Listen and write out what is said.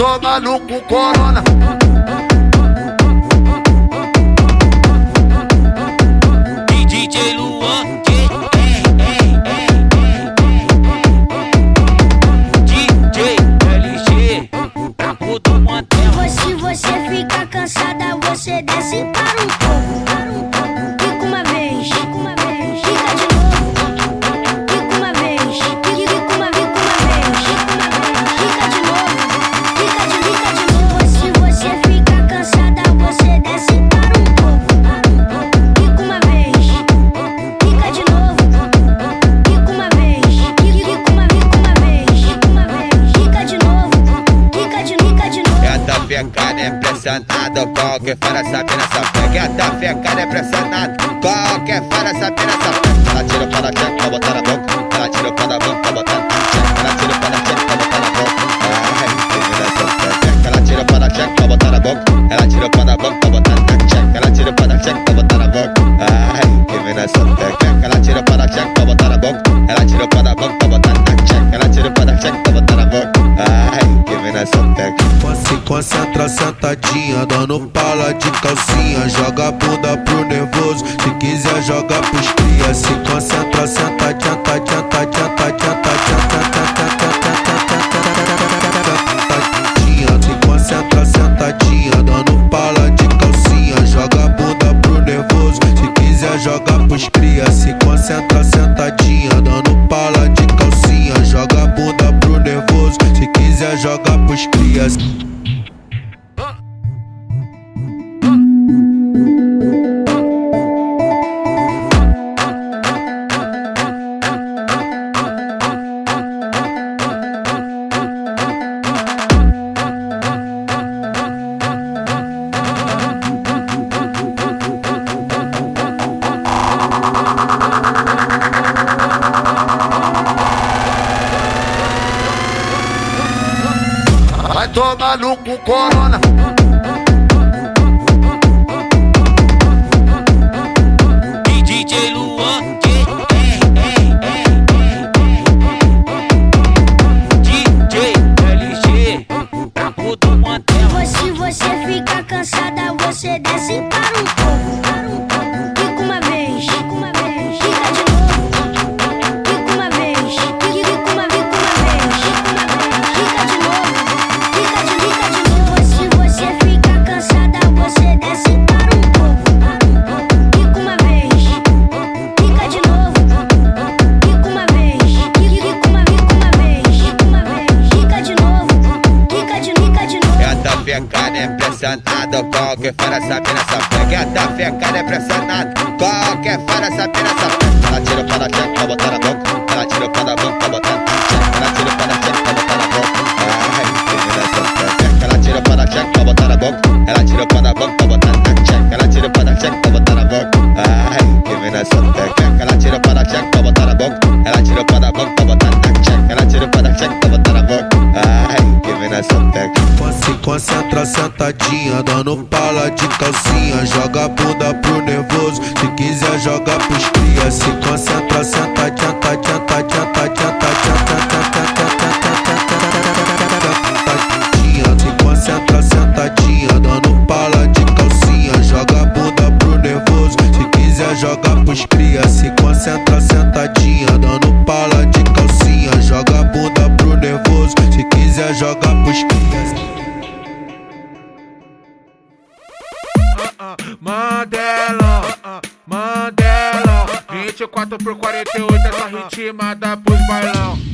Vai tomar no cu corona. Pressionado, qualquer fora sabe nessa fé. Gata ficada é pressionado, qualquer sentadinha, dando pala de calcinha. Joga a bunda pro nervoso, se quiser joga pros cria. Se concentra sentadinha, tadinha, tadinha, tadinha, tadinha, tadinha. Se concentra sentadinha, dando pala de calcinha. Joga a bunda pro nervoso, se quiser joga pros cria. Se concentra sentadinha, dando pala de calcinha. Joga a bunda pro nervoso, se quiser joga pros crias. Tomar no cu corona. Pressionado, qualquer fora sabe nessa fé. Gata ficada é pressionado, qualquer fora sabe nessa fé. Ela tira para a pra botar na boca, ela tira para a boca botar na cheque. Ela tira para a pra botar na boca. Ai, que me dá essa fé. Ela tira para a botar na boca, ela tira para a boca pra botar na para a botar na boca. Ai, que me dá essa fé. Ela tira para a pra botar na boca, concentra sentadinha, dando pala de calcinha. Joga a bunda pro nervoso, se quiser joga pros cria. Se concentra sentadinha, tadinha, tadinha, tadinha, tadinha, 24 por 48, essa ritmada pros bailão.